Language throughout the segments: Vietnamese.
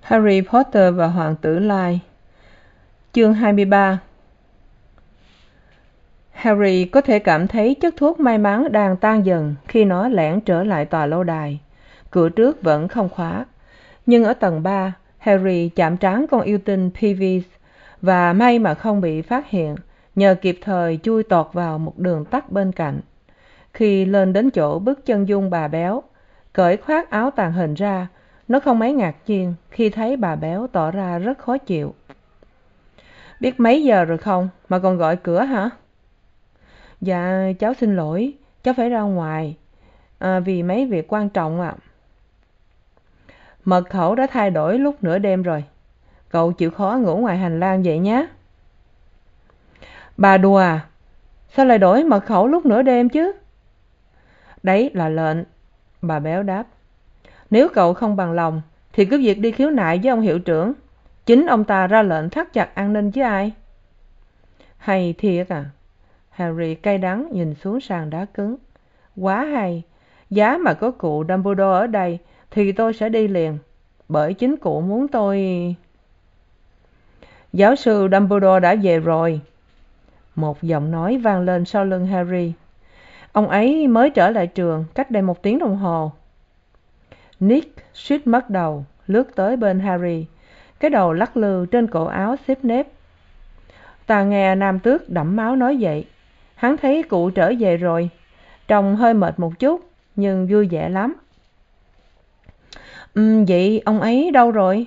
harry potter và hoàng tử lai. Chương 23 harry có thể cảm thấy chất thuốc may mắn đang tan dần khi nó lẻn trở lại tòa lâu đài. Cửa trước vẫn không khóa. Nhưng ở tầng ba, harry chạm trán con yêu tinh peeves và may mà không bị phát hiện, nhờ kịp thời chui tọt vào một đường tắt bên cạnh. Khi lên đến chỗ bước chân dung bà béo, cởi khoác áo tàng hình ra nó không mấy ngạc nhiên khi thấy bà béo tỏ ra rất khó chịu. Biết mấy giờ rồi không? Mà còn gọi cửa hả? Dạ cháu xin lỗi. Cháu phải ra ngoài. À, vì mấy việc quan trọng ạ. Mật khẩu đã thay đổi lúc nửa đêm rồi. Cậu chịu khó ngủ ngoài hành lang vậy nhé. Bà đùa à? Sao lại đổi mật khẩu lúc nửa đêm chứ? Đấy là lệnh. Bà béo đáp nếu cậu không bằng lòng, thì cứ việc đi khiếu nại với ông hiệu trưởng. Chính ông ta ra lệnh thắt chặt an ninh chứ ai? Hay thiệt à? Harry cay đắng nhìn xuống sàn đá cứng. Quá hay. Giá mà có cụ dumbledore ở đây thì tôi sẽ đi liền. Bởi chính cụ muốn tôi giáo sư dumbledore đã về rồi. Một giọng nói vang lên sau lưng harry. Ông ấy mới trở lại trường cách đây một tiếng đồng hồ nick suýt mất đầu, lướt tới bên harry. Cái đầu lắc lư trên cổ áo xếp nếp. Ta nghe nam tước đẫm máu nói vậy. Hắn thấy cụ trở về rồi. Trông hơi mệt một chút, nhưng vui vẻ lắm. Ừ vậy ông ấy đâu rồi?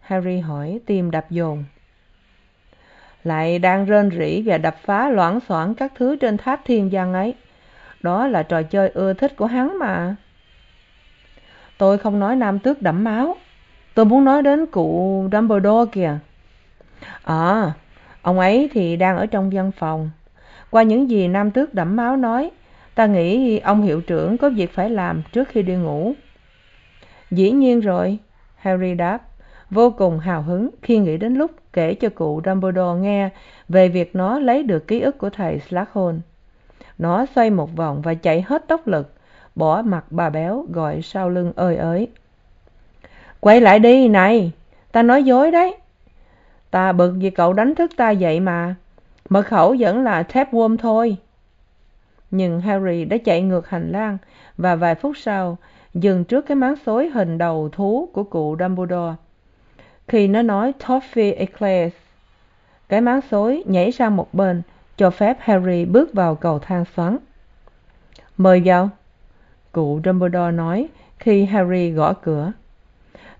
Harry hỏi, tim đập dồn. Lại đang rên rỉ và đập phá loảng xoảng các thứ trên tháp thiên văn ấy. Đó là trò chơi ưa thích của hắn mà tôi không nói nam tước đẫm máu. Tôi muốn nói đến cụ dumbledore kìa. À ông ấy thì đang ở trong văn phòng. Qua những gì nam tước đẫm máu nói, ta nghĩ ông hiệu trưởng có việc phải làm trước khi đi ngủ. Dĩ nhiên rồi, harry đáp, vô cùng hào hứng khi nghĩ đến lúc kể cho cụ dumbledore nghe về việc nó lấy được ký ức của thầy s nó xoay một vòng và chạy hết tốc lực bỏ mặt bà béo gọi sau lưng ơi ới. Quay lại đi, này, ta nói dối đấy. Ta bực vì cậu đánh thức ta vậy mà, mật khẩu vẫn là tapeworm thôi. Nhưng harry đã chạy ngược hành lang và vài phút sau dừng trước cái máng xối hình đầu thú của cụ dumbledore. Khi nó nói toffee eclairs, cái máng xối nhảy sang một bên, cho phép harry bước vào cầu thang xoắn. Mời vào cụ dumbledore nói khi harry gõ cửa.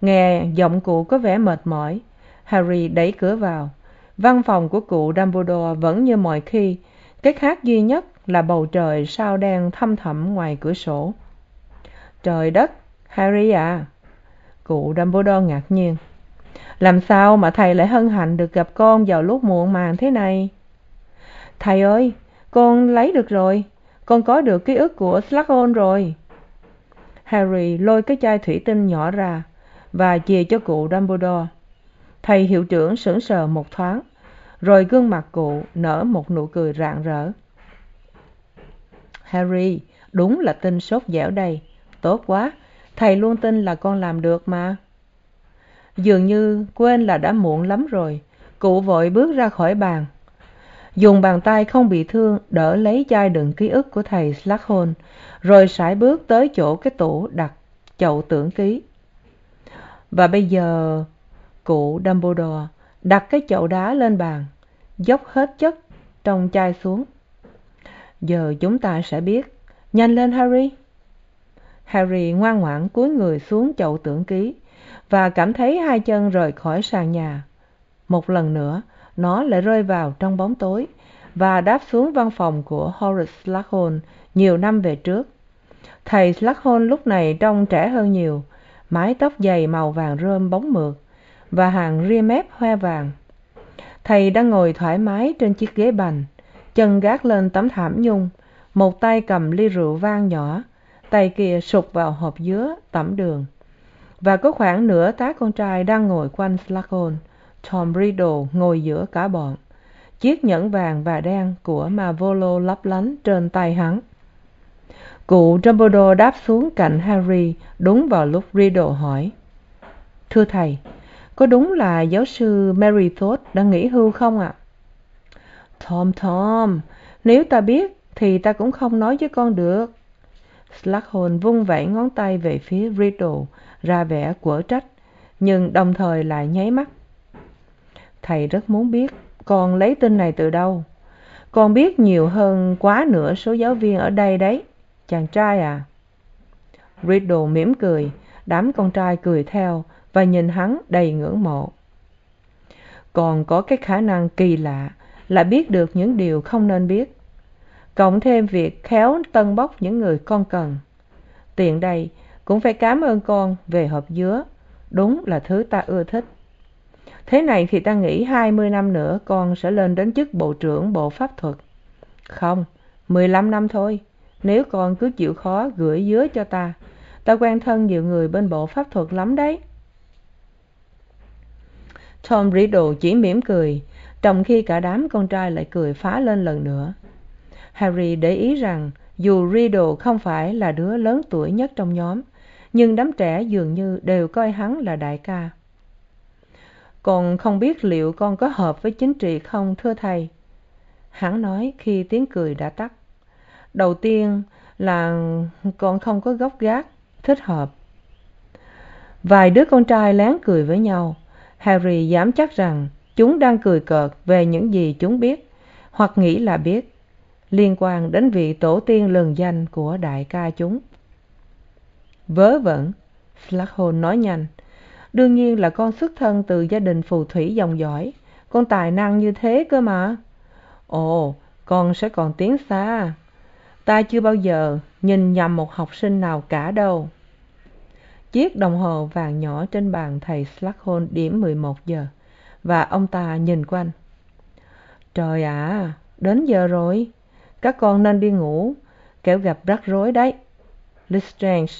Nghe giọng cụ có vẻ mệt mỏi, harry đẩy cửa vào. Văn phòng của cụ dumbledore vẫn như mọi khi cái khác duy nhất là bầu trời sao đen thăm thẳm ngoài cửa sổ. Trời đất, harry à! Cụ dumbledore ngạc nhiên. Làm sao mà thầy lại hân hạnh được gặp con vào lúc muộn màng thế này? Thầy ơi, con lấy được rồi. Con có được ký ức của s rồi harry lôi cái chai thủy tinh nhỏ ra và chìa cho cụ dumbledore. Thầy hiệu trưởng sững sờ một thoáng, rồi gương mặt cụ nở một nụ cười rạng rỡ. Harry, đúng là tin sốt dẻo đây. Tốt quá, thầy luôn tin là con làm được mà. Dường như quên là đã muộn lắm rồi, cụ vội bước ra khỏi bàn dùng bàn tay không bị thương, đỡ lấy chai đựng ký ức của thầy s rồi sải bước tới chỗ cái tủ đặt chậu tưởng ký. Và bây giờ, cụ dumbledore đặt cái chậu đá lên bàn, dốc hết chất trong chai xuống. Giờ chúng ta sẽ biết. Nhanh lên, harry. Harry ngoan ngoãn cúi người xuống chậu tưởng ký và cảm thấy hai chân rời khỏi sàn nhà. Một lần nữa nó lại rơi vào trong bóng tối và đáp xuống văn phòng của horace slughorn nhiều năm về trước. Thầy slughorn lúc này trông trẻ hơn nhiều, mái tóc dày màu vàng rơm bóng mượt và hàng ria mép hoe vàng. Thầy đang ngồi thoải mái trên chiếc ghế bành, chân gác lên tấm thảm nhung, một tay cầm ly rượu vang nhỏ, tay kia sụt vào hộp dứa tẩm đường. Và có khoảng nửa tá con trai đang ngồi quanh s tom riddle ngồi giữa cả bọn. Chiếc nhẫn vàng và đen của marvolo lấp lánh trên tay hắn. Cụ dumbledore đáp xuống cạnh harry đúng vào lúc riddle hỏi, thưa thầy, có đúng là giáo sư mary thorpe đã nghỉ hưu không ạ? Tom tom, nếu ta biết thì ta cũng không nói với con được. S vung vẩy ngón tay về phía riddle, ra vẻ quở trách, nhưng đồng thời lại nháy mắt thầy rất muốn biết, con lấy tin này từ đâu? Con biết nhiều hơn quá nửa số giáo viên ở đây đấy. Chàng trai à? Riddle mỉm cười. Đám con trai cười theo và nhìn hắn đầy ngưỡng mộ. Còn có cái khả năng kỳ lạ là biết được những điều không nên biết. Cộng thêm việc khéo tân bốc những người con cần. Tiện đây, cũng phải cám ơn con về hộp dứa. Đúng là thứ ta ưa thích thế này thì ta nghĩ hai mươi năm nữa con sẽ lên đến chức bộ trưởng bộ pháp thuật. Không, mười lăm năm thôi. Nếu con cứ chịu khó gửi dứa cho ta ta quen thân nhiều người bên bộ pháp thuật lắm đấy. Tom riddle chỉ mỉm cười, trong khi cả đám con trai lại cười phá lên lần nữa. Harry để ý rằng, dù riddle không phải là đứa lớn tuổi nhất trong nhóm, nhưng đám trẻ dường như đều coi hắn là đại ca còn không biết liệu con có hợp với chính trị không, thưa thầy? Hắn nói khi tiếng cười đã tắt. Đầu tiên là con không có gốc gác, thích hợp. Vài đứa con trai lén cười với nhau. Harry dám chắc rằng chúng đang cười cợt về những gì chúng biết, hoặc nghĩ là biết, liên quan đến vị tổ tiên lừng danh của đại ca chúng. Vớ vẩn s nói nhanh đương nhiên là con xuất thân từ gia đình phù thủy dòng dõi. Con tài năng như thế cơ mà. Ồ, con sẽ còn tiến xa. Ta chưa bao giờ nhìn nhầm một học sinh nào cả đâu. Chiếc đồng hồ vàng nhỏ trên bàn thầy s điểm mười một giờ, và ông ta nhìn quanh. Trời ạ, đến giờ rồi. Các con nên đi ngủ. Kẻo gặp rắc rối đấy. Lestrange,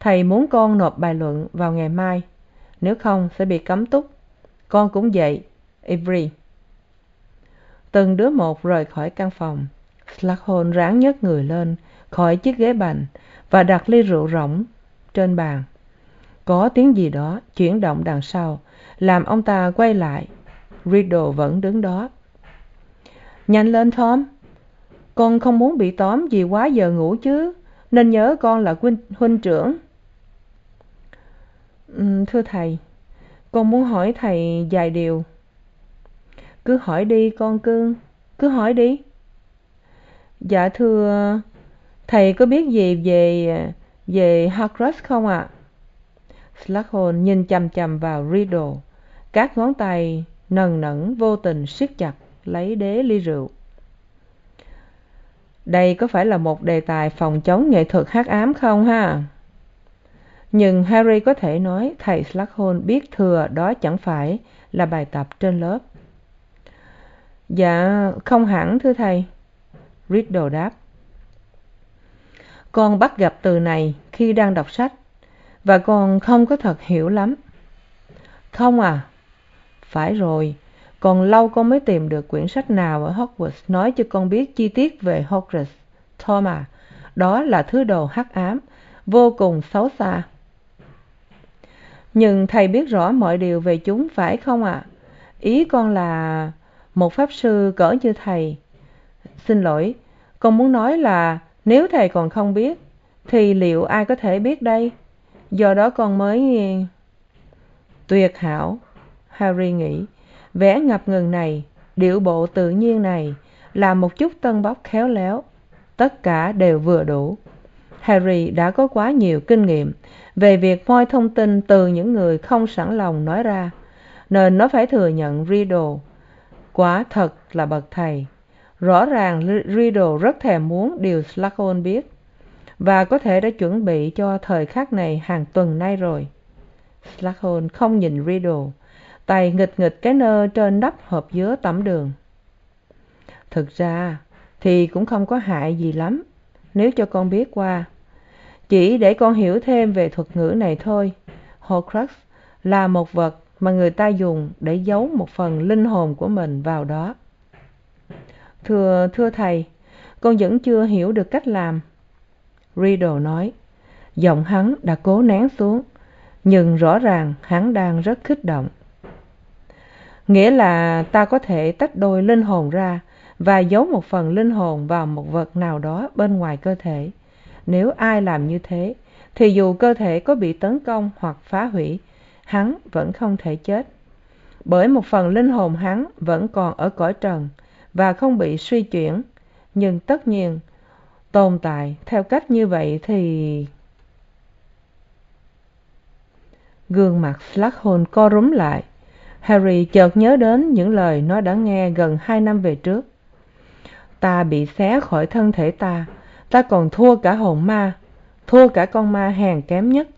thầy muốn con nộp bài luận vào ngày mai nếu không sẽ bị cấm túc. Con cũng vậy ivry từng đứa một rời khỏi căn phòng. S ráng nhấc người lên khỏi chiếc ghế bành và đặt ly rượu rỗng trên bàn. Có tiếng gì đó chuyển động đằng sau làm ông ta quay lại. Riddle vẫn đứng đó. Nhanh lên tom. Con không muốn bị tóm vì quá giờ ngủ chứ nên nhớ con là huynh, huynh trưởng ừ, thưa thầy con muốn hỏi thầy vài điều. Cứ hỏi đi con cưng cứ hỏi đi. Dạ thưa thầy có biết gì về về harcross không ạ? À? nhìn chằm chằm vào riddle. Các ngón tay nần nẫn vô tình siết chặt lấy đế ly rượu. Đây có phải là một đề tài phòng chống nghệ thuật hắc ám không ha? Nhưng harry có thể nói thầy s biết thừa đó chẳng phải là bài tập trên lớp. Dạ không hẳn, thưa thầy. Riddle đáp. Con bắt gặp từ này khi đang đọc sách, và con không có thật hiểu lắm. Không à phải rồi. Còn lâu con mới tìm được quyển sách nào ở hogwarts nói cho con biết chi tiết về hogwarts. Tom à đó là thứ đồ hắc ám, vô cùng xấu xa nhưng thầy biết rõ mọi điều về chúng, phải không ạ? Ý con là một pháp sư cỡ như thầy. Xin lỗi, con muốn nói là nếu thầy còn không biết, thì liệu ai có thể biết đây? Do đó con mới tuyệt hảo. Harry nghĩ, vẻ ngập ngừng này, điệu bộ tự nhiên này, là một chút tân bốc khéo léo. Tất cả đều vừa đủ. Harry đã có quá nhiều kinh nghiệm về việc moi thông tin từ những người không sẵn lòng nói ra, nên nó phải thừa nhận riddle. Quả thật là bậc thầy. Rõ ràng riddle rất thèm muốn điều s biết, và có thể đã chuẩn bị cho thời khắc này hàng tuần nay rồi. S không nhìn riddle, tay nghịch nghịch cái nơ trên nắp hộp dứa tẩm đường. Thực ra thì cũng không có hại gì lắm, nếu cho con biết qua chỉ để con hiểu thêm về thuật ngữ này thôi. Horcrux là một vật mà người ta dùng để giấu một phần linh hồn của mình vào đó. Thưa thưa thầy, con vẫn chưa hiểu được cách làm. Riddle nói, giọng hắn đã cố nén xuống, nhưng rõ ràng hắn đang rất kích động. Nghĩa là ta có thể tách đôi linh hồn ra và giấu một phần linh hồn vào một vật nào đó bên ngoài cơ thể nếu ai làm như thế, thì dù cơ thể có bị tấn công hoặc phá hủy, hắn vẫn không thể chết. Bởi một phần linh hồn hắn vẫn còn ở cõi trần và không bị suy chuyển, nhưng tất nhiên, tồn tại theo cách như vậy thì gương mặt s co rúm lại. Harry chợt nhớ đến những lời nó đã nghe gần hai năm về trước. Ta bị xé khỏi thân thể ta ta còn thua cả hồn ma, thua cả con ma hèn kém nhất,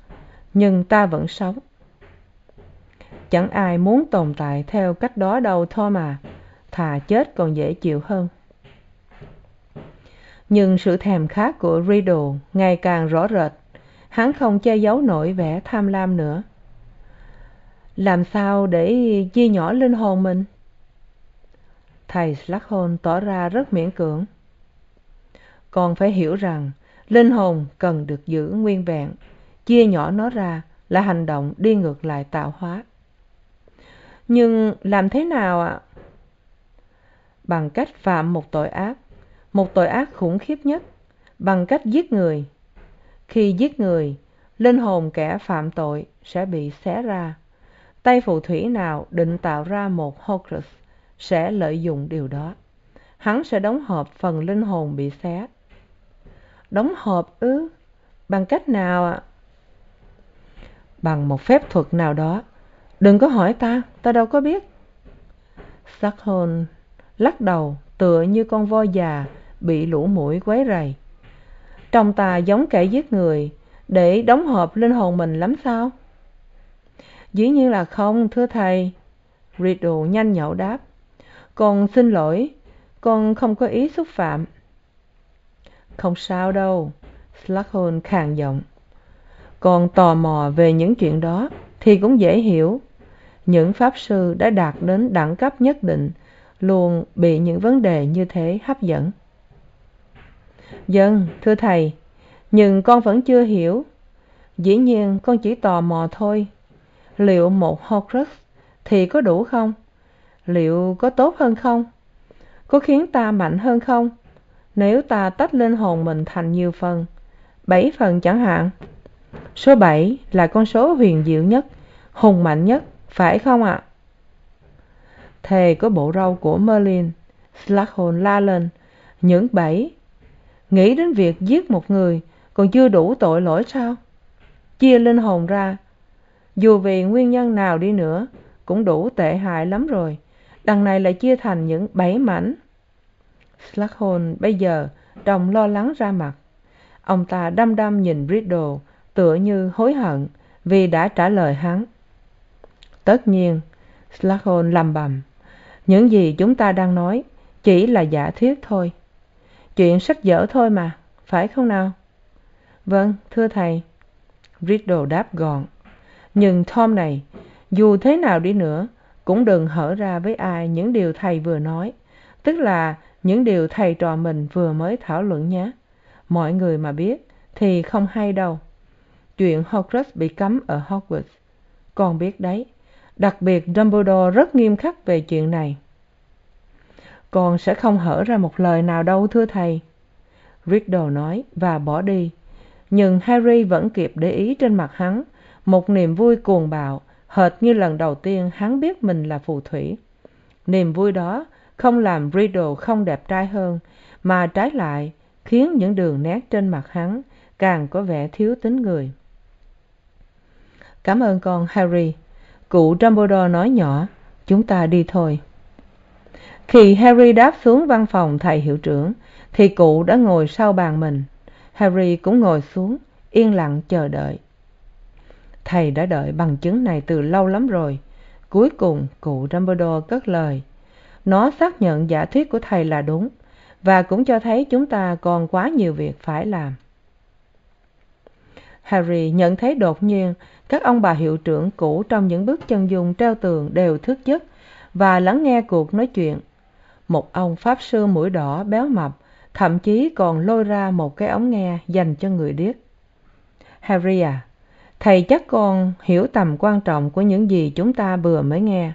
nhưng ta vẫn sống. Chẳng ai muốn tồn tại theo cách đó đâu thôi mà. Thà chết còn dễ chịu hơn. Nhưng sự thèm khát của riddle ngày càng rõ rệt. Hắn không che giấu nổi vẻ tham lam nữa. Làm sao để chia nhỏ linh hồn mình? Thầy s tỏ ra rất miễn cưỡng còn phải hiểu rằng, linh hồn cần được giữ nguyên vẹn, chia nhỏ nó ra là hành động đi ngược lại tạo hóa. Nhưng làm thế nào ạ? Bằng cách phạm một tội ác, một tội ác khủng khiếp nhất, bằng cách giết người. Khi giết người, linh hồn kẻ phạm tội sẽ bị xé ra. Tay phù thủy nào định tạo ra một horcrux sẽ lợi dụng điều đó. Hắn sẽ đóng hộp phần linh hồn bị xé đóng hộp ư? Bằng cách nào ạ? Bằng một phép thuật nào đó. Đừng có hỏi ta ta đâu có biết. S hôn lắc đầu, tựa như con voi già bị lũ mũi quấy rầy. Trông ta giống kẻ giết người, để đóng hộp linh hồn mình lắm sao? Dĩ nhiên là không, thưa thầy. Riddle nhanh nhậu đáp. Con xin lỗi, con không có ý xúc phạm không sao đâu s khàn giọng. Còn tò mò về những chuyện đó thì cũng dễ hiểu. Những pháp sư đã đạt đến đẳng cấp nhất định, luôn bị những vấn đề như thế hấp dẫn. Vâng thưa thầy, nhưng con vẫn chưa hiểu. Dĩ nhiên con chỉ tò mò thôi. Liệu một horcrux thì có đủ không? Liệu có tốt hơn không? Có khiến ta mạnh hơn không? Nếu ta tách linh hồn mình thành nhiều phần, bảy phần chẳng hạn. Số bảy là con số huyền diệu nhất, hùng mạnh nhất, phải không ạ? Thề có bộ râu của merlin s la lên. Những bảy, nghĩ đến việc giết một người còn chưa đủ tội lỗi sao? Chia linh hồn ra. Dù vì nguyên nhân nào đi nữa, cũng đủ tệ hại lắm rồi. Đằng này lại chia thành những bảy mảnh s bây giờ đồng lo lắng ra mặt. Ông ta đăm đăm nhìn Bridle, tựa như hối hận vì đã trả lời hắn. Tất nhiên s lầm bầm. Những gì chúng ta đang nói chỉ là giả thuyết thôi. Chuyện sách vở thôi mà phải không nào? Vâng thưa thầy. Riddle đáp gọn. Nhưng tom này dù thế nào đi nữa cũng đừng hở ra với ai những điều thầy vừa nói. Tức là những điều thầy trò mình vừa mới thảo luận nhé. Mọi người mà biết thì không hay đâu. Chuyện horcrux bị cấm ở hogwarts. Con biết đấy. Đặc biệt dumbledore rất nghiêm khắc về chuyện này. Con sẽ không hở ra một lời nào đâu, thưa thầy. Riddle nói và bỏ đi. Nhưng harry vẫn kịp để ý trên mặt hắn một niềm vui cuồng bạo, hệt như lần đầu tiên hắn biết mình là phù thủy. Niềm vui đó không làm riddle không đẹp trai hơn, mà trái lại, khiến những đường nét trên mặt hắn càng có vẻ thiếu tính người. Cảm ơn con, harry. Cụ dumbledore nói nhỏ, chúng ta đi thôi. Khi harry đáp xuống văn phòng thầy hiệu trưởng, thì cụ đã ngồi sau bàn mình. Harry cũng ngồi xuống, yên lặng chờ đợi. Thầy đã đợi bằng chứng này từ lâu lắm rồi. Cuối cùng cụ dumbledore cất lời nó xác nhận giả thuyết của thầy là đúng, và cũng cho thấy chúng ta còn quá nhiều việc phải làm. Harry nhận thấy đột nhiên các ông bà hiệu trưởng cũ trong những bước chân dung treo tường đều thức giấc và lắng nghe cuộc nói chuyện. Một ông pháp sư mũi đỏ béo mập, thậm chí còn lôi ra một cái ống nghe dành cho người điếc. Harry à thầy chắc con hiểu tầm quan trọng của những gì chúng ta vừa mới nghe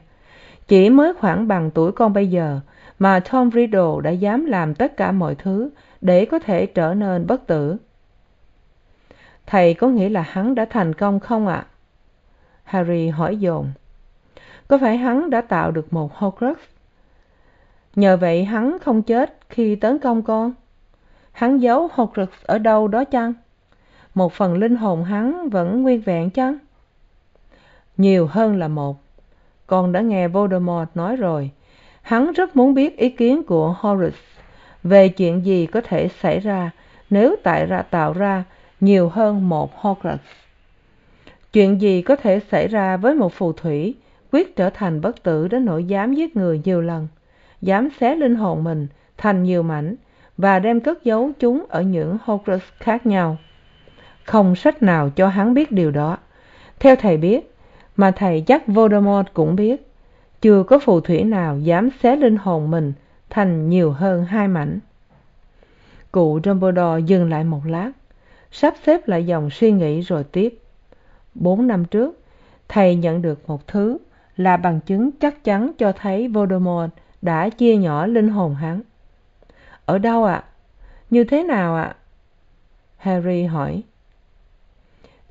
chỉ mới khoảng bằng tuổi con bây giờ mà tom riddle đã dám làm tất cả mọi thứ để có thể trở nên bất tử. Thầy có nghĩ là hắn đã thành công không ạ? Harry hỏi dồn. Có phải hắn đã tạo được một horcrux? Nhờ vậy hắn không chết khi tấn công con. Hắn giấu horcrux ở đâu đó chăng? Một phần linh hồn hắn vẫn nguyên vẹn chăng? Nhiều hơn là một con đã nghe voldemort nói rồi. Hắn rất muốn biết ý kiến của Horus về chuyện gì có thể xảy ra nếu tại ra tạo ra nhiều hơn một horcrux chuyện gì có thể xảy ra với một phù thủy quyết trở thành bất tử đến nỗi dám giết người nhiều lần, dám xé linh hồn mình thành nhiều mảnh và đem cất giấu chúng ở những horcrux khác nhau? Không sách nào cho hắn biết điều đó. Theo thầy biết mà thầy chắc voldemort cũng biết, chưa có phù thủy nào dám xé linh hồn mình thành nhiều hơn hai mảnh. Cụ dumbledore dừng lại một lát, sắp xếp lại dòng suy nghĩ rồi tiếp. Bốn năm trước, thầy nhận được một thứ là bằng chứng chắc chắn cho thấy voldemort đã chia nhỏ linh hồn hắn. Ở đâu ạ? Như thế nào ạ? Harry hỏi.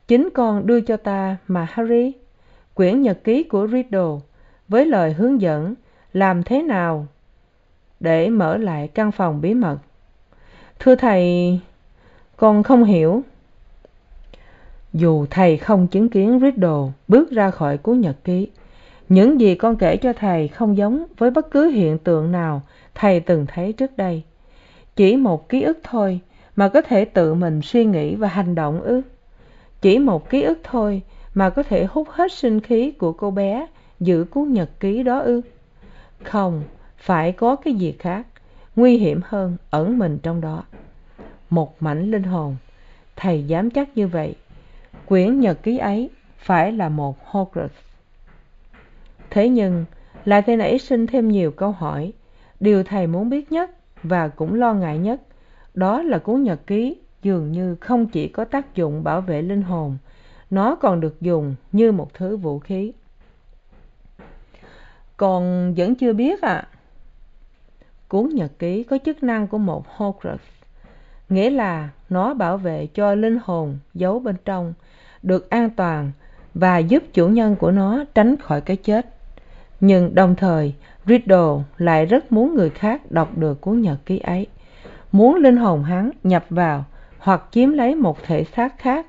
Chính con đưa cho ta mà, harry quyển nhật ký của riddle với lời hướng dẫn làm thế nào để mở lại căn phòng bí mật. Thưa thầy, con không hiểu. Dù thầy không chứng kiến riddle bước ra khỏi cuốn nhật ký, những gì con kể cho thầy không giống với bất cứ hiện tượng nào thầy từng thấy trước đây. Chỉ một ký ức thôi mà có thể tự mình suy nghĩ và hành động ư? Chỉ một ký ức thôi mà có thể hút hết sinh khí của cô bé, giữ cuốn nhật ký đó ư? Không, phải có cái gì khác, nguy hiểm hơn ẩn mình trong đó. Một mảnh linh hồn, thầy dám chắc như vậy. Quyển nhật ký ấy phải là một horcrux thế nhưng, lại thầy nảy sinh thêm nhiều câu hỏi. Điều thầy muốn biết nhất và cũng lo ngại nhất, đó là cuốn nhật ký dường như không chỉ có tác dụng bảo vệ linh hồn nó còn được dùng như một thứ vũ khí còn vẫn chưa biết ạ à. cuốn nhật ký có chức năng của một horcrux, nghĩa là nó bảo vệ cho linh hồn giấu bên trong được an toàn và giúp chủ nhân của nó tránh khỏi cái chết nhưng đồng thời, riddle lại rất muốn người khác đọc được cuốn nhật ký ấy muốn linh hồn hắn nhập vào hoặc chiếm lấy một thể xác khác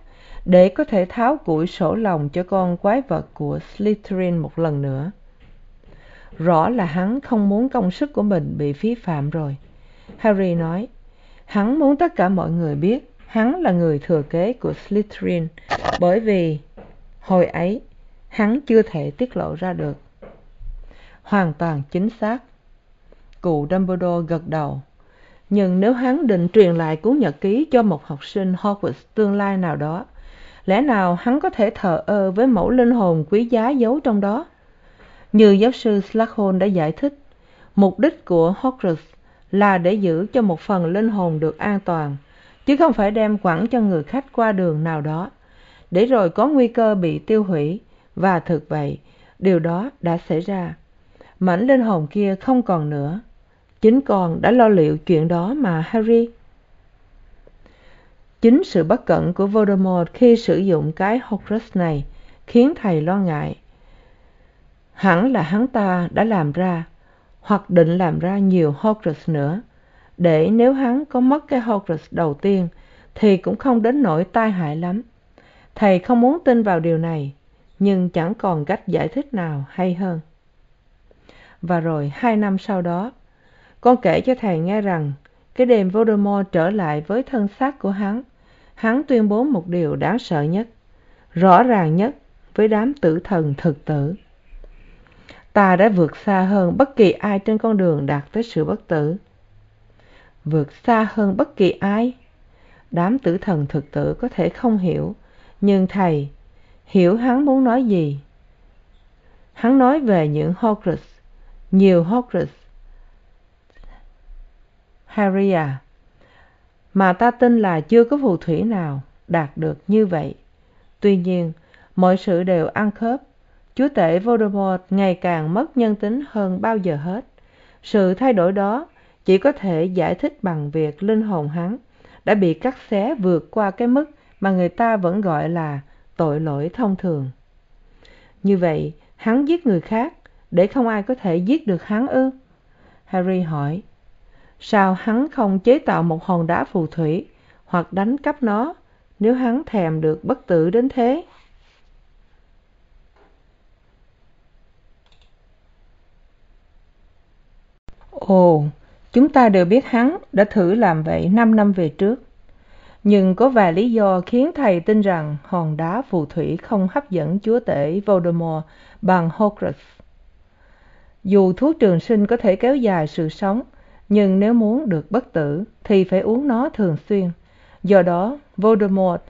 để có thể tháo củi sổ lòng cho con quái vật của slytherin một lần nữa. Rõ là hắn không muốn công sức của mình bị phí phạm rồi. Harry nói, hắn muốn tất cả mọi người biết hắn là người thừa kế của slytherin, bởi vì hồi ấy hắn chưa thể tiết lộ ra được. Hoàn toàn chính xác. Cụ dumbledore gật đầu. Nhưng nếu hắn định truyền lại cuốn nhật ký cho một học sinh hogwarts tương lai nào đó lẽ nào hắn có thể thờ ơ với mẫu linh hồn quý giá giấu trong đó? Như giáo sư s đã giải thích, mục đích của Horcrux là để giữ cho một phần linh hồn được an toàn, chứ không phải đem quẳng cho người khách qua đường nào đó. Để rồi có nguy cơ bị tiêu hủy và thực vậy điều đó đã xảy ra. Mảnh linh hồn kia không còn nữa. Chính con đã lo liệu chuyện đó mà, harry chính sự bất cẩn của voldemort khi sử dụng cái horcrux này khiến thầy lo ngại. Hẳn là hắn ta đã làm ra, hoặc định làm ra nhiều horcrux nữa. Để nếu hắn có mất cái horcrux đầu tiên, thì cũng không đến nỗi tai hại lắm. Thầy không muốn tin vào điều này, nhưng chẳng còn cách giải thích nào hay hơn. Và rồi, hai năm sau đó, con kể cho thầy nghe rằng cái đêm voldemort trở lại với thân xác của hắn hắn tuyên bố một điều đáng sợ nhất, rõ ràng nhất với đám tử thần thực tử. Ta đã vượt xa hơn bất kỳ ai trên con đường đạt tới sự bất tử. Vượt xa hơn bất kỳ ai? Đám tử thần thực tử có thể không hiểu, nhưng thầy, hiểu hắn muốn nói gì? Hắn nói về những horcrux, nhiều horcrux harry à mà ta tin là chưa có phù thủy nào đạt được như vậy. Tuy nhiên, mọi sự đều ăn khớp. Chúa tể voldemort ngày càng mất nhân tính hơn bao giờ hết. Sự thay đổi đó chỉ có thể giải thích bằng việc linh hồn hắn đã bị cắt xé vượt qua cái mức mà người ta vẫn gọi là tội lỗi thông thường. Như vậy, hắn giết người khác để không ai có thể giết được hắn ư? Harry hỏi sao hắn không chế tạo một hòn đá phù thủy hoặc đánh cắp nó, nếu hắn thèm được bất tử đến thế? Ồ, chúng ta đều biết hắn đã thử làm vậy năm năm về trước. Nhưng có vài lý do khiến thầy tin rằng hòn đá phù thủy không hấp dẫn chúa tể voldemort bằng horcrux. Dù thuốc trường sinh có thể kéo dài sự sống nhưng nếu muốn được bất tử, thì phải uống nó thường xuyên. Do đó, voldemort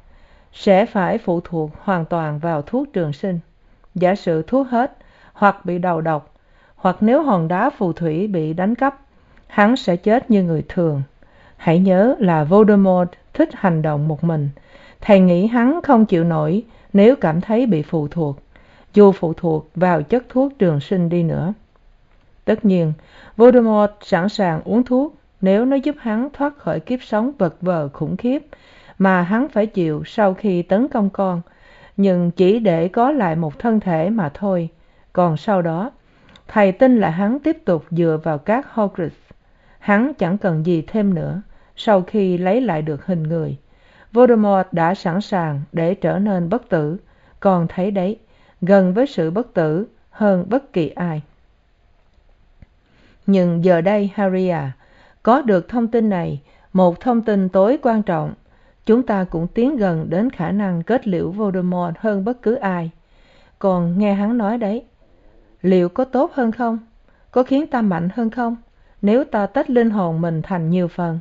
sẽ phải phụ thuộc hoàn toàn vào thuốc trường sinh. Giả sử thuốc hết, hoặc bị đầu độc, hoặc nếu hòn đá phù thủy bị đánh cắp, hắn sẽ chết như người thường. Hãy nhớ là voldemort thích hành động một mình. Thầy nghĩ hắn không chịu nổi nếu cảm thấy bị phụ thuộc, dù phụ thuộc vào chất thuốc trường sinh đi nữa tất nhiên, voldemort sẵn sàng uống thuốc nếu nó giúp hắn thoát khỏi kiếp sống vật vờ khủng khiếp mà hắn phải chịu sau khi tấn công con. Nhưng chỉ để có lại một thân thể mà thôi. Còn sau đó, thầy tin là hắn tiếp tục dựa vào các h hắn chẳng cần gì thêm nữa sau khi lấy lại được hình người. Voldemort đã sẵn sàng để trở nên bất tử. Còn thấy đấy, gần với sự bất tử hơn bất kỳ ai nhưng giờ đây, harry à có được thông tin này, một thông tin tối quan trọng. Chúng ta cũng tiến gần đến khả năng kết liễu voldemort hơn bất cứ ai. Còn nghe hắn nói đấy, liệu có tốt hơn không? Có khiến ta mạnh hơn không? Nếu ta tách linh hồn mình thành nhiều phần.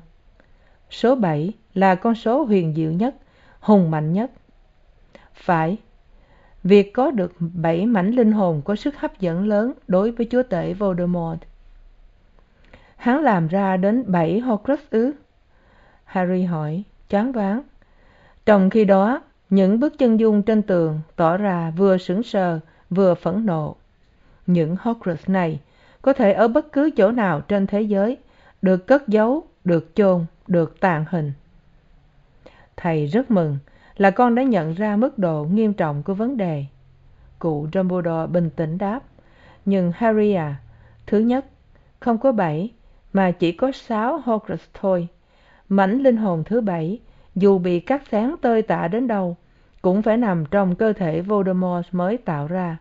Số bảy là con số huyền diệu nhất, hùng mạnh nhất. Phải, việc có được bảy mảnh linh hồn có sức hấp dẫn lớn đối với chúa tể voldemort hắn làm ra đến bảy horcrux ư? Harry hỏi choáng váng trong khi đó, những bước chân dung trên tường tỏ ra vừa sững sờ, vừa phẫn nộ. Những horcrux này có thể ở bất cứ chỗ nào trên thế giới, được cất giấu, được chôn, được tàn hình. Thầy rất mừng là con đã nhận ra mức độ nghiêm trọng của vấn đề. Cụ dumbledore bình tĩnh đáp, nhưng harry à thứ nhất, không có bảy mà chỉ có sáu horcrux thôi. Mảnh linh hồn thứ bảy, dù bị cắt xén tơi tả đến đâu, cũng phải nằm trong cơ thể voldemort mới tạo ra.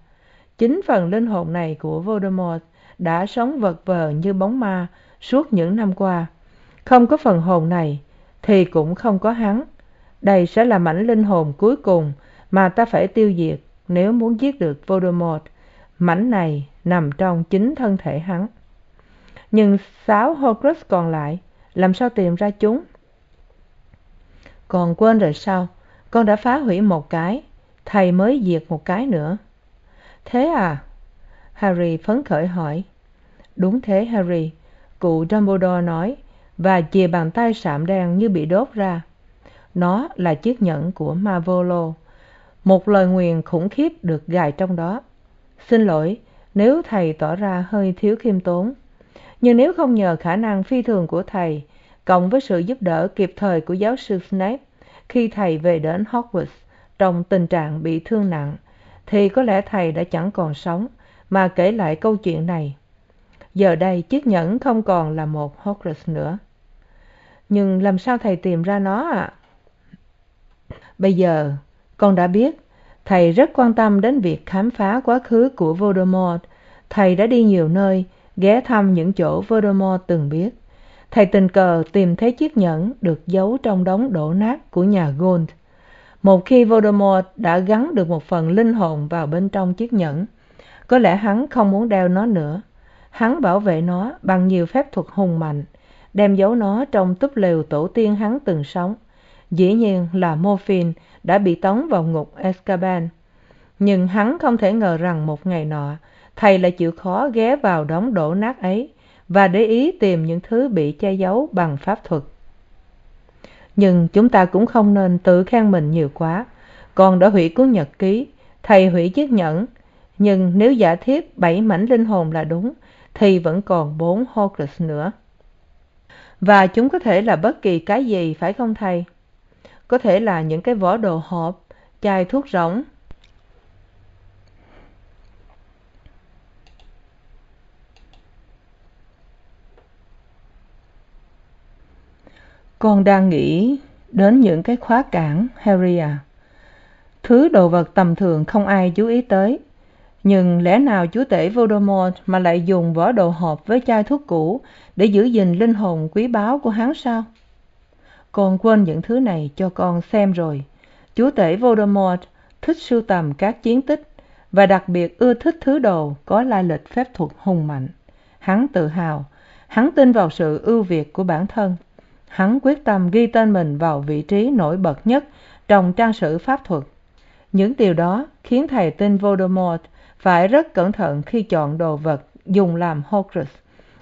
Chính phần linh hồn này của voldemort đã sống vật vờ như bóng ma suốt những năm qua. Không có phần hồn này thì cũng không có hắn. Đây sẽ là mảnh linh hồn cuối cùng mà ta phải tiêu diệt nếu muốn giết được voldemort. Mảnh này nằm trong chính thân thể hắn nhưng sáu horcrux còn lại, làm sao tìm ra chúng? Còn quên rồi sao? Con đã phá hủy một cái, thầy mới diệt một cái nữa. Thế à? Harry phấn khởi hỏi. Đúng thế, harry. Cụ dumbledore nói, và chìa bàn tay sạm đen như bị đốt ra. Nó là chiếc nhẫn của marvolo, một lời nguyền khủng khiếp được gài trong đó. Xin lỗi, nếu thầy tỏ ra hơi thiếu khiêm tốn nhưng nếu không nhờ khả năng phi thường của thầy, cộng với sự giúp đỡ kịp thời của giáo sư snape, khi thầy về đến hogwarts, trong tình trạng bị thương nặng, thì có lẽ thầy đã chẳng còn sống mà kể lại câu chuyện này. Giờ đây chiếc nhẫn không còn là một Hogwarts nữa. Nhưng làm sao thầy tìm ra nó ạ? Bây giờ, con đã biết, thầy rất quan tâm đến việc khám phá quá khứ của voldemort. Thầy đã đi nhiều nơi ghé thăm những chỗ voldemort từng biết. Thầy tình cờ tìm thấy chiếc nhẫn được giấu trong đống đổ nát của nhà gold một khi voldemort đã gắn được một phần linh hồn vào bên trong chiếc nhẫn, có lẽ hắn không muốn đeo nó nữa. Hắn bảo vệ nó bằng nhiều phép thuật hùng mạnh, đem giấu nó trong túp lều tổ tiên hắn từng sống. Dĩ nhiên là morphine đã bị tống vào ngục azkaban. Nhưng hắn không thể ngờ rằng một ngày nọ thầy lại chịu khó ghé vào đống đổ nát ấy và để ý tìm những thứ bị che giấu bằng pháp thuật. Nhưng chúng ta cũng không nên tự khen mình nhiều quá. Con đã hủy cuốn nhật ký, thầy hủy chiếc nhẫn. Nhưng nếu giả thiết bảy mảnh linh hồn là đúng, thì vẫn còn bốn horcrux nữa. Và chúng có thể là bất kỳ cái gì, phải không thầy? Có thể là những cái vỏ đồ hộp, chai thuốc rỗng con đang nghĩ đến những cái khóa cản, harry à. Thứ đồ vật tầm thường không ai chú ý tới. Nhưng lẽ nào chúa tể voldemort mà lại dùng vỏ đồ hộp với chai thuốc cũ để giữ gìn linh hồn quý báu của hắn sao? Con quên những thứ này cho con xem rồi. Chúa tể voldemort thích sưu tầm các chiến tích và đặc biệt ưa thích thứ đồ có lai lịch phép thuật hùng mạnh. Hắn tự hào. Hắn tin vào sự ưu việt của bản thân hắn quyết tâm ghi tên mình vào vị trí nổi bật nhất trong trang sử pháp thuật. Những điều đó khiến thầy tin voldemort phải rất cẩn thận khi chọn đồ vật dùng làm h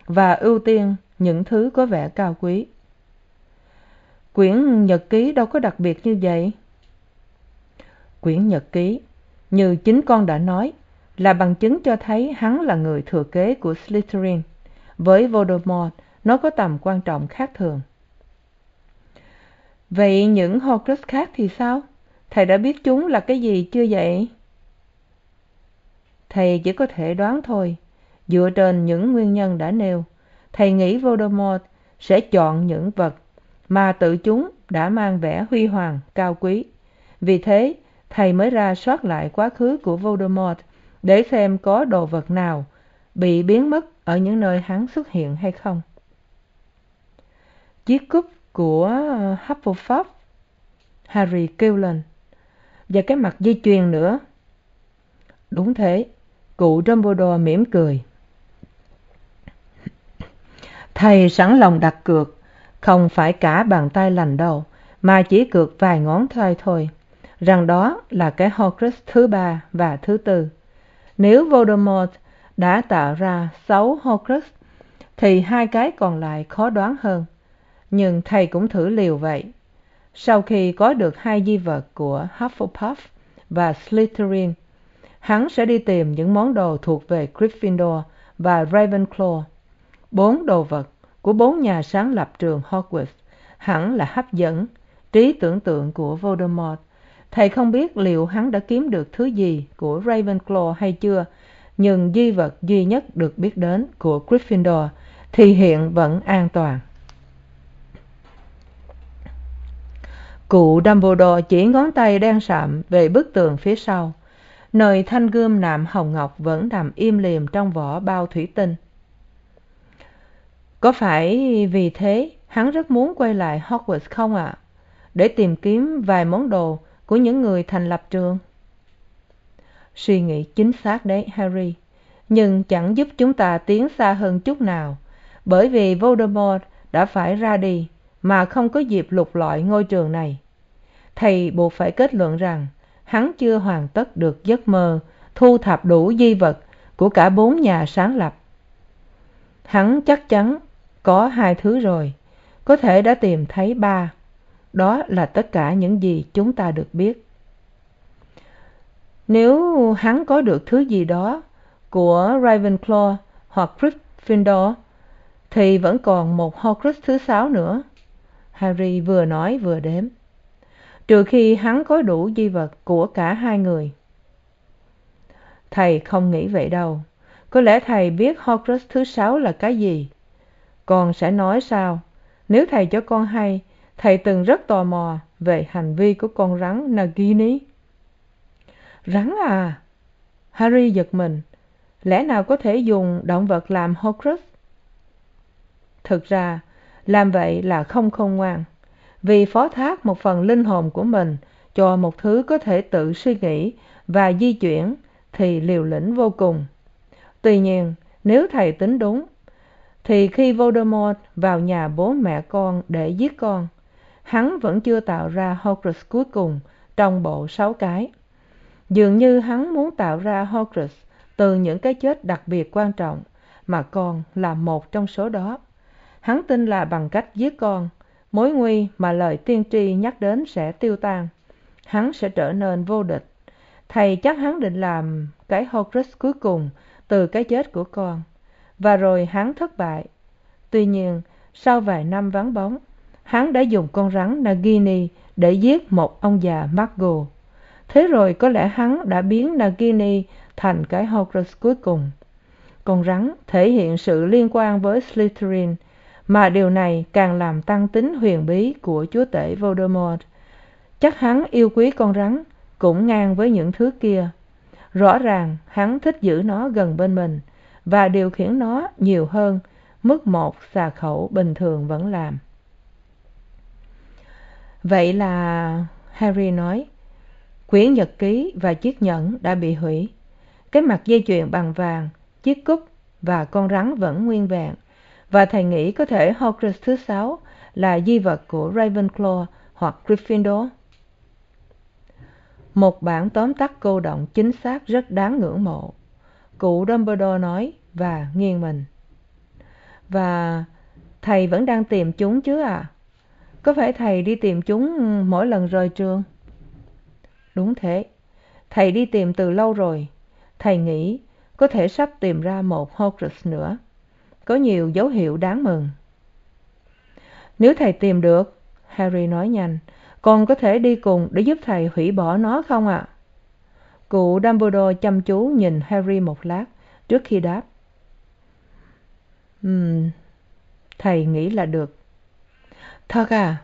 và ưu tiên những thứ có vẻ cao quý. Quyển nhật ký đâu có đặc biệt như vậy? Quyển nhật ký, như chính con đã nói, là bằng chứng cho thấy hắn là người thừa kế của slytherin. Với voldemort, nó có tầm quan trọng khác thường vậy những horcrux khác thì sao? Thầy đã biết chúng là cái gì chưa vậy? Thầy chỉ có thể đoán thôi. Dựa trên những nguyên nhân đã nêu, thầy nghĩ voldemort sẽ chọn những vật mà tự chúng đã mang vẻ huy hoàng, cao quý. Vì thế, thầy mới ra soát lại quá khứ của voldemort để xem có đồ vật nào bị biến mất ở những nơi hắn xuất hiện hay không. Chiếc cúp của ờ, hufflepuff. Harry kêu lên. Và cái mặt dây chuyền nữa. Đúng thế. Cụ dumbledore mỉm cười. Thầy sẵn lòng đặt cược. Không phải cả bàn tay lành đâu, mà chỉ cược vài ngón tay thôi. Rằng đó là cái horcrux thứ ba và thứ tư. Nếu voldemort đã tạo ra sáu horcrux thì hai cái còn lại khó đoán hơn nhưng thầy cũng thử liều vậy. Sau khi có được hai di vật của hufflepuff và slytherin, hắn sẽ đi tìm những món đồ thuộc về gryffindor và ravenclaw. Bốn đồ vật của bốn nhà sáng lập trường hogwarts hẳn là hấp dẫn, trí tưởng tượng của voldemort. Thầy không biết liệu hắn đã kiếm được thứ gì của ravenclaw hay chưa, nhưng di vật duy nhất được biết đến của gryffindor thì hiện vẫn an toàn. Cụ dumbledore chỉ ngón tay đen sạm về bức tường phía sau. Nơi thanh gươm nạm hồng ngọc vẫn nằm im lìm trong vỏ bao thủy tinh. Có phải vì thế hắn rất muốn quay lại hogwarts không ạ? Để tìm kiếm vài món đồ của những người thành lập trường? Suy nghĩ chính xác đấy, harry. Nhưng chẳng giúp chúng ta tiến xa hơn chút nào, bởi vì voldemort đã phải ra đi mà không có dịp lục lọi ngôi trường này. Thầy buộc phải kết luận rằng, hắn chưa hoàn tất được giấc mơ thu thập đủ di vật của cả bốn nhà sáng lập. Hắn chắc chắn có hai thứ rồi, có thể đã tìm thấy ba. Đó là tất cả những gì chúng ta được biết. Nếu hắn có được thứ gì đó của ravenclaw hoặc gryffindor, thì vẫn còn một Hogwarts thứ sáu nữa harry vừa nói vừa đếm. Trừ khi hắn có đủ di vật của cả hai người. Thầy không nghĩ vậy đâu. Có lẽ thầy biết horcrux thứ sáu là cái gì? Con sẽ nói sao? Nếu thầy cho con hay, thầy từng rất tò mò về hành vi của con rắn nagini. Rắn à? Harry giật mình. Lẽ nào có thể dùng động vật làm horcrux? Thực ra làm vậy là không khôn ngoan. Vì phó thác một phần linh hồn của mình cho một thứ có thể tự suy nghĩ và di chuyển thì liều lĩnh vô cùng. Tuy nhiên, nếu thầy tính đúng, thì khi voldemort vào nhà bố mẹ con để giết con, hắn vẫn chưa tạo ra horcrux cuối cùng trong bộ sáu cái. Dường như hắn muốn tạo ra horcrux từ những cái chết đặc biệt quan trọng mà con là một trong số đó hắn tin là bằng cách giết con. Mối nguy mà lời tiên tri nhắc đến sẽ tiêu tan. Hắn sẽ trở nên vô địch. Thầy chắc hắn định làm cái horcrux cuối cùng từ cái chết của con. Và rồi hắn thất bại. Tuy nhiên, sau vài năm vắng bóng, hắn đã dùng con rắn nagini để giết một ông già margo thế rồi có lẽ hắn đã biến nagini thành cái horcrux cuối cùng. Con rắn thể hiện sự liên quan với slytherin mà điều này càng làm tăng tính huyền bí của chúa tể voldemort. Chắc hắn yêu quý con rắn, cũng ngang với những thứ kia. Rõ ràng, hắn thích giữ nó gần bên mình, và điều khiển nó nhiều hơn, mức một xà khẩu bình thường vẫn làm. Vậy là, harry nói quyển nhật ký và chiếc nhẫn đã bị hủy. Cái mặt dây chuyền bằng vàng, chiếc cúc và con rắn vẫn nguyên vẹn và thầy nghĩ có thể horcrux thứ sáu là di vật của ravenclaw hoặc gryffindor. Một bản tóm tắt cô động chính xác rất đáng ngưỡng mộ. Cụ dumbledore nói và nghiêng mình. Và thầy vẫn đang tìm chúng chứ à? Có phải thầy đi tìm chúng mỗi lần rời trường? Đúng thế. Thầy đi tìm từ lâu rồi. Thầy nghĩ có thể sắp tìm ra một horcrux nữa có nhiều dấu hiệu đáng mừng. Nếu thầy tìm được, harry nói nhanh, con có thể đi cùng để giúp thầy hủy bỏ nó không ạ? Cụ dumbledore chăm chú nhìn harry một lát trước khi đáp. Ừm, thầy nghĩ là được. Thật à?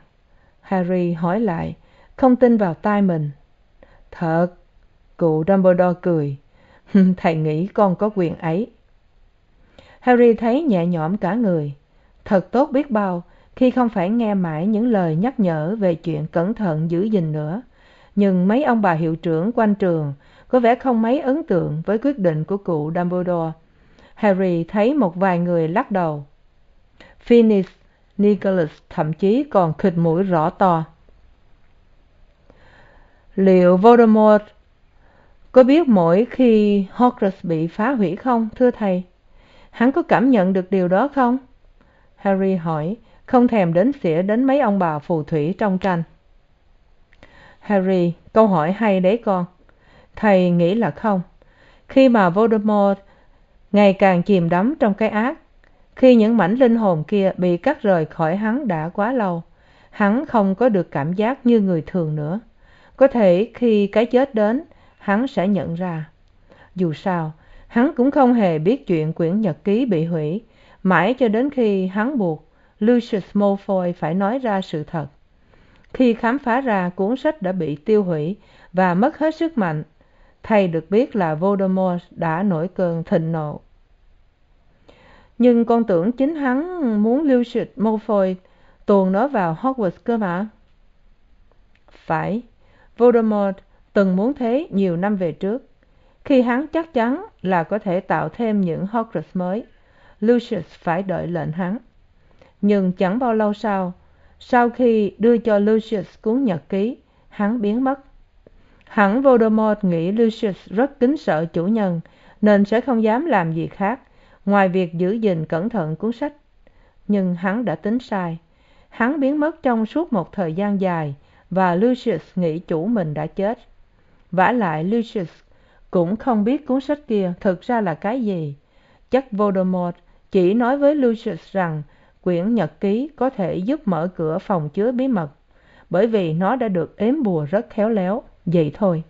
Harry hỏi lại, không tin vào tai mình. Thật, cụ dumbledore cười. Thầy nghĩ con có quyền ấy harry thấy nhẹ nhõm cả người. Thật tốt biết bao, khi không phải nghe mãi những lời nhắc nhở về chuyện cẩn thận giữ gìn nữa. Nhưng mấy ông bà hiệu trưởng quanh trường có vẻ không mấy ấn tượng với quyết định của cụ dumbledore. Harry thấy một vài người lắc đầu. Phineas, nicholas thậm chí còn khịt mũi rõ to. Liệu voldemort có biết mỗi khi horcrux bị phá hủy không, thưa thầy? Hắn có cảm nhận được điều đó không? Harry hỏi, không thèm đến xỉa đến mấy ông bà phù thủy trong tranh. Harry, câu hỏi hay đấy con. Thầy nghĩ là không. Khi mà voldemort ngày càng chìm đắm trong cái ác, khi những mảnh linh hồn kia bị cắt rời khỏi hắn đã quá lâu, hắn không có được cảm giác như người thường nữa. Có thể khi cái chết đến, hắn sẽ nhận ra. Dù sao hắn cũng không hề biết chuyện quyển nhật ký bị hủy. Mãi cho đến khi hắn buộc lucius malfoy phải nói ra sự thật. Khi khám phá ra, cuốn sách đã bị tiêu hủy và mất hết sức mạnh. Thầy được biết là voldemort đã nổi cơn thịnh nộ. Nhưng con tưởng chính hắn muốn lucius malfoy tuồn nó vào hogwarts cơ mà? Phải. Voldemort từng muốn thế nhiều năm về trước khi hắn chắc chắn là có thể tạo thêm những horcrux mới, lucius phải đợi lệnh hắn. Nhưng chẳng bao lâu sau sau khi đưa cho lucius cuốn nhật ký, hắn biến mất. Hẳn voldemort nghĩ lucius rất kính sợ chủ nhân, nên sẽ không dám làm gì khác ngoài việc giữ gìn cẩn thận cuốn sách. Nhưng hắn đã tính sai. Hắn biến mất trong suốt một thời gian dài và lucius nghĩ chủ mình đã chết. Vả lại lucius cũng không biết cuốn sách kia thực ra là cái gì. Chắc voldemort chỉ nói với lucius rằng quyển nhật ký có thể giúp mở cửa phòng chứa bí mật, bởi vì nó đã được ếm bùa rất khéo léo, vậy thôi.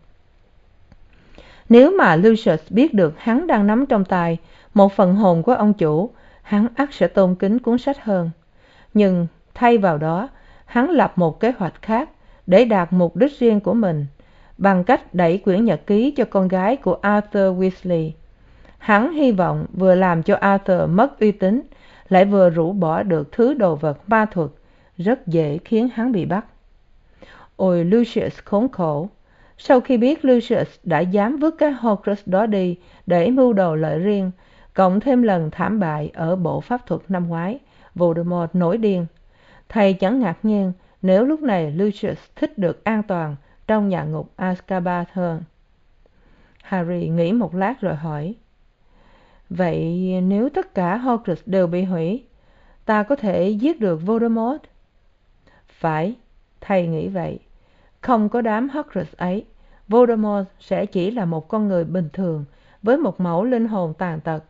Nếu mà lucius biết được hắn đang nắm trong tay một phần hồn của ông chủ, hắn ắt sẽ tôn kính cuốn sách hơn. Nhưng thay vào đó, hắn lập một kế hoạch khác để đạt mục đích riêng của mình bằng cách đẩy quyển nhật ký cho con gái của arthur weasley. Hắn hy vọng vừa làm cho arthur mất uy tín, lại vừa rũ bỏ được thứ đồ vật ma thuật, rất dễ khiến hắn bị bắt. Ôi, lucius khốn khổ. Sau khi biết lucius đã dám vứt cái horcrux đó đi để mưu đồ lợi riêng, cộng thêm lần thảm bại ở bộ pháp thuật năm ngoái, voldemort nổi điên. Thầy chẳng ngạc nhiên nếu lúc này lucius thích được an toàn trong nhà ngục azkaban harry nghĩ một lát rồi hỏi, vậy nếu tất cả horcrux đều bị hủy, ta có thể giết được voldemort? Phải, thầy nghĩ vậy. Không có đám horcrux ấy, voldemort sẽ chỉ là một con người bình thường với một mẫu linh hồn tàn tật.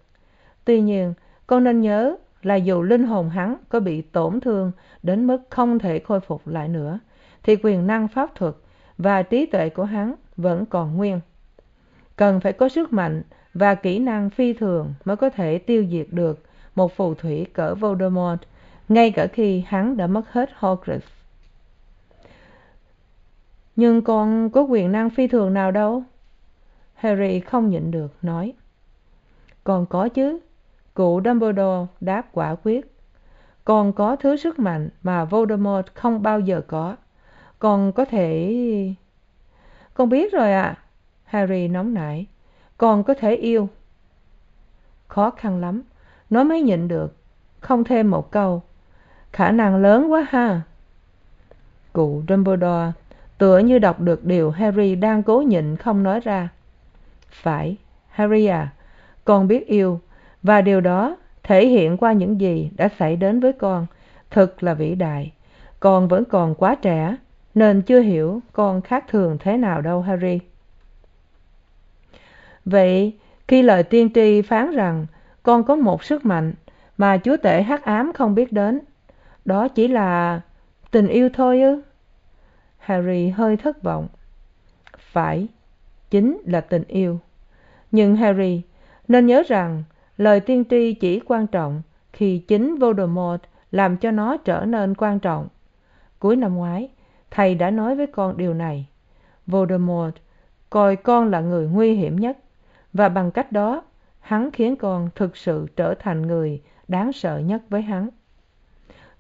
Tuy nhiên, con nên nhớ là dù linh hồn hắn có bị tổn thương đến mức không thể khôi phục lại nữa, thì quyền năng pháp thuật và trí tuệ của hắn vẫn còn nguyên. Cần phải có sức mạnh và kỹ năng phi thường mới có thể tiêu diệt được một phù thủy cỡ voldemort, ngay cả khi hắn đã mất hết horcrux. Nhưng con có quyền năng phi thường nào đâu? Harry không nhịn được nói. Còn có chứ, cụ dumbledore đáp quả quyết. Còn có thứ sức mạnh mà voldemort không bao giờ có con có thể con biết rồi ạ. Harry nóng nảy. Con có thể yêu. Khó khăn lắm. Nó mới nhịn được. Không thêm một câu. Khả năng lớn quá ha. Cụ dumbledore, tựa như đọc được điều harry đang cố nhịn không nói ra. Phải, harry à con biết yêu, và điều đó thể hiện qua những gì đã xảy đến với con. Thật là vĩ đại. Con vẫn còn quá trẻ nên chưa hiểu con khác thường thế nào đâu, harry. Vậy, khi lời tiên tri phán rằng con có một sức mạnh mà chúa tể hắc ám không biết đến, đó chỉ là tình yêu thôi ư? Harry hơi thất vọng. Phải, chính là tình yêu. Nhưng harry nên nhớ rằng lời tiên tri chỉ quan trọng khi chính voldemort làm cho nó trở nên quan trọng. Cuối năm ngoái thầy đã nói với con điều này. Voldemort coi con là người nguy hiểm nhất, và bằng cách đó, hắn khiến con thực sự trở thành người đáng sợ nhất với hắn.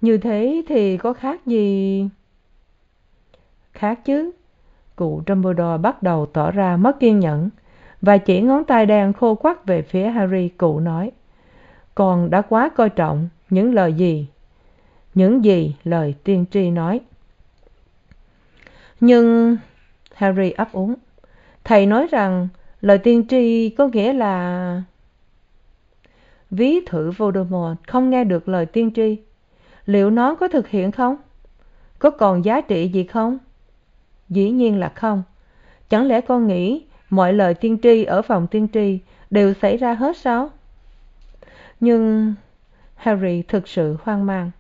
Như thế thì có khác gì? Khác chứ. Cụ dumbledore bắt đầu tỏ ra mất kiên nhẫn và chỉ ngón tay đen khô quắt về phía harry, cụ nói, con đã quá coi trọng những lời gì? Những gì? Lời tiên tri nói nhưng harry ấp úng. Thầy nói rằng lời tiên tri có nghĩa là ví thử voldemort không nghe được lời tiên tri. Liệu nó có thực hiện không? Có còn giá trị gì không? Dĩ nhiên là không. Chẳng lẽ con nghĩ mọi lời tiên tri ở phòng tiên tri đều xảy ra hết sao? Nhưng harry thực sự hoang mang.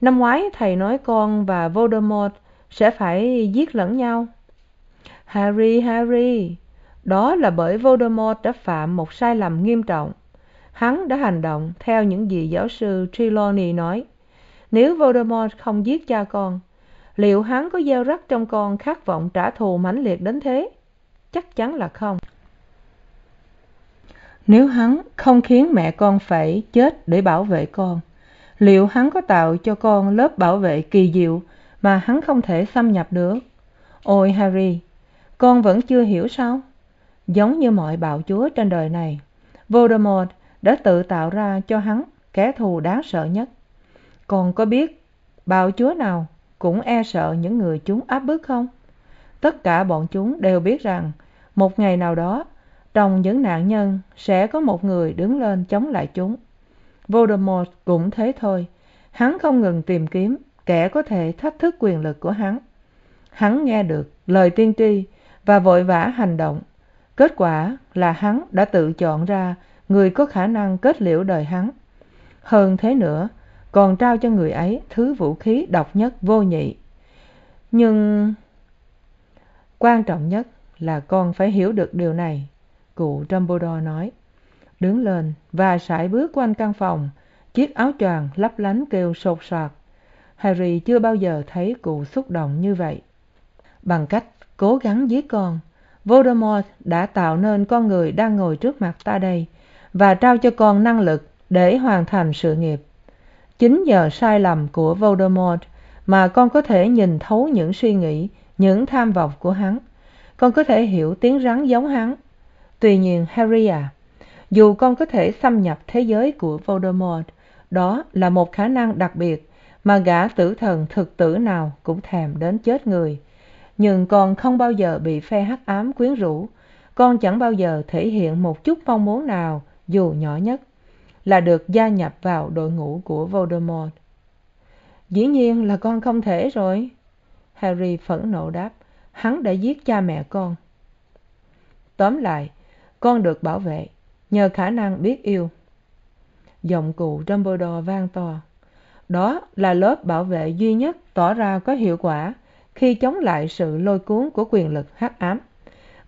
Năm ngoái thầy nói con và voldemort sẽ phải giết lẫn nhau. Harry harry, đó là bởi voldemort đã phạm một sai lầm nghiêm trọng. Hắn đã hành động theo những gì giáo sư trelawney nói. Nếu voldemort không giết cha con, liệu hắn có gieo rắc trong con khát vọng trả thù mãnh liệt đến thế? Chắc chắn là không. Nếu hắn không khiến mẹ con phải chết để bảo vệ con, liệu hắn có tạo cho con lớp bảo vệ kỳ diệu mà hắn không thể xâm nhập được. Ôi harry, con vẫn chưa hiểu sao? Giống như mọi bạo chúa trên đời này, voldemort đã tự tạo ra cho hắn kẻ thù đáng sợ nhất. Còn có biết bạo chúa nào cũng e sợ những người chúng áp bức không? Tất cả bọn chúng đều biết rằng một ngày nào đó, trong những nạn nhân sẽ có một người đứng lên chống lại chúng. Voldemort cũng thế thôi. Hắn không ngừng tìm kiếm kẻ có thể thách thức quyền lực của hắn. Hắn nghe được lời tiên tri và vội vã hành động. Kết quả là hắn đã tự chọn ra người có khả năng kết liễu đời hắn. Hơn thế nữa, còn trao cho người ấy thứ vũ khí độc nhất vô nhị. Nhưng quan trọng nhất là con phải hiểu được điều này, cụ dumbledore nói. Đứng lên và sải bước quanh căn phòng, chiếc áo choàng lấp lánh kêu sột soạt harry chưa bao giờ thấy cụ xúc động như vậy. Bằng cách cố gắng giết con, voldemort đã tạo nên con người đang ngồi trước mặt ta đây và trao cho con năng lực để hoàn thành sự nghiệp. Chính nhờ sai lầm của voldemort mà con có thể nhìn thấu những suy nghĩ, những tham vọng của hắn. Con có thể hiểu tiếng rắn giống hắn. Tuy nhiên, harry à dù con có thể xâm nhập thế giới của voldemort, đó là một khả năng đặc biệt mà gã tử thần thực tử nào cũng thèm đến chết người. Nhưng con không bao giờ bị phe hắc ám quyến rũ. Con chẳng bao giờ thể hiện một chút mong muốn nào, dù nhỏ nhất, là được gia nhập vào đội ngũ của voldemort. Dĩ nhiên là con không thể rồi. Harry phẫn nộ đáp, hắn đã giết cha mẹ con. Tóm lại, con được bảo vệ nhờ khả năng biết yêu. Giọng cụ dumbledore vang to đó là lớp bảo vệ duy nhất tỏ ra có hiệu quả khi chống lại sự lôi cuốn của quyền lực hắc ám.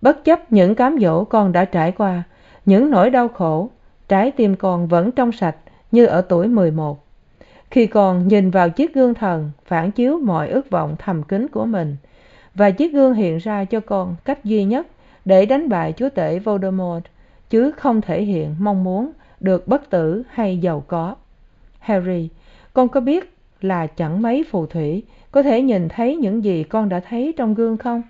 Bất chấp những cám dỗ con đã trải qua, những nỗi đau khổ, trái tim con vẫn trong sạch như ở tuổi mười một. Khi con nhìn vào chiếc gương thần phản chiếu mọi ước vọng thầm kín của mình, và chiếc gương hiện ra cho con cách duy nhất để đánh bại chúa tể voldemort, chứ không thể hiện mong muốn được bất tử hay giàu có. Harry con có biết là chẳng mấy phù thủy, có thể nhìn thấy những gì con đã thấy trong gương không?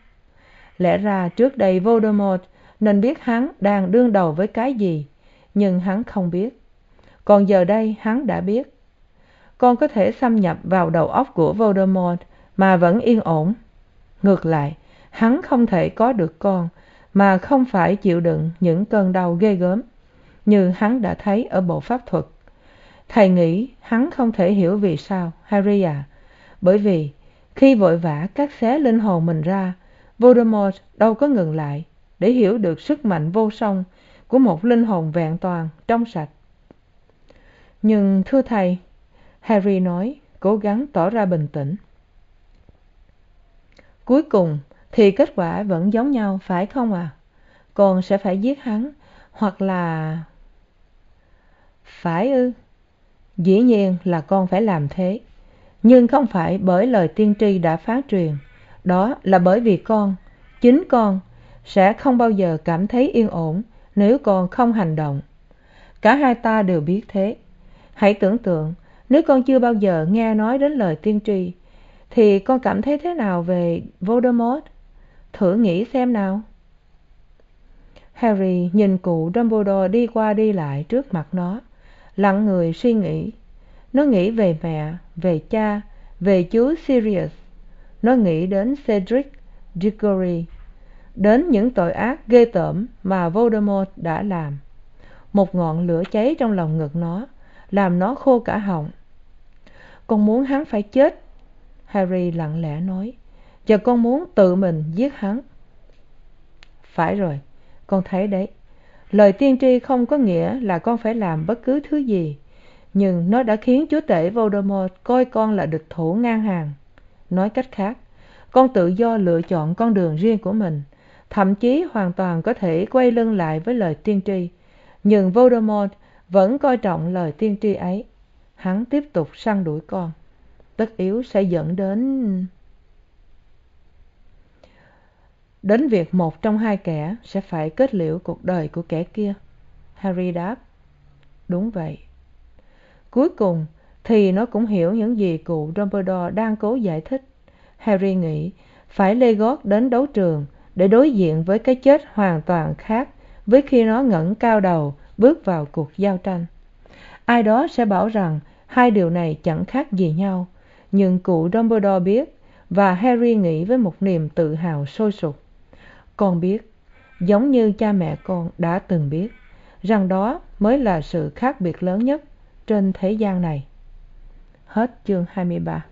Lẽ ra trước đây voldemort nên biết hắn đang đương đầu với cái gì, nhưng hắn không biết. Còn giờ đây hắn đã biết. Con có thể xâm nhập vào đầu óc của voldemort mà vẫn yên ổn. Ngược lại, hắn không thể có được con mà không phải chịu đựng những cơn đau ghê gớm như hắn đã thấy ở bộ pháp thuật thầy nghĩ hắn không thể hiểu vì sao, harry à. Bởi vì, khi vội vã cắt xé linh hồn mình ra, voldemort đâu có ngừng lại. Để hiểu được sức mạnh vô song của một linh hồn vẹn toàn trong sạch. Nhưng, thưa thầy, harry nói, cố gắng tỏ ra bình tĩnh. Cuối cùng thì kết quả vẫn giống nhau, phải không à con sẽ phải giết hắn hoặc là phải ư? Dĩ nhiên là con phải làm thế. Nhưng không phải bởi lời tiên tri đã phán truyền. Đó là bởi vì con, chính con, sẽ không bao giờ cảm thấy yên ổn nếu con không hành động. Cả hai ta đều biết thế. Hãy tưởng tượng, nếu con chưa bao giờ nghe nói đến lời tiên tri, thì con cảm thấy thế nào về voldemort? Thử nghĩ xem nào. Harry nhìn cụ dumbledore đi qua đi lại trước mặt nó lặng người suy nghĩ. Nó nghĩ về mẹ, về cha, về chú sirius. Nó nghĩ đến cedric diggory, đến những tội ác ghê tởm mà voldemort đã làm. Một ngọn lửa cháy trong lòng ngực nó, làm nó khô cả họng. Con muốn hắn phải chết, harry lặng lẽ nói. Và con muốn tự mình giết hắn. Phải rồi, con thấy đấy lời tiên tri không có nghĩa là con phải làm bất cứ thứ gì, nhưng nó đã khiến chúa tể voldemort coi con là địch thủ ngang hàng. Nói cách khác, con tự do lựa chọn con đường riêng của mình, thậm chí hoàn toàn có thể quay lưng lại với lời tiên tri, nhưng voldemort vẫn coi trọng lời tiên tri ấy. Hắn tiếp tục săn đuổi con, tất yếu sẽ dẫn đến đến việc một trong hai kẻ sẽ phải kết liễu cuộc đời của kẻ kia. Harry đáp, đúng vậy. Cuối cùng thì nó cũng hiểu những gì cụ dumbledore đang cố giải thích. Harry nghĩ phải lê gót đến đấu trường để đối diện với cái chết hoàn toàn khác với khi nó ngẩng cao đầu bước vào cuộc giao tranh. Ai đó sẽ bảo rằng hai điều này chẳng khác gì nhau, nhưng cụ dumbledore biết và harry nghĩ với một niềm tự hào sôi sục con biết, giống như cha mẹ con đã từng biết, rằng đó mới là sự khác biệt lớn nhất trên thế gian này. Hết chương hai mươi ba.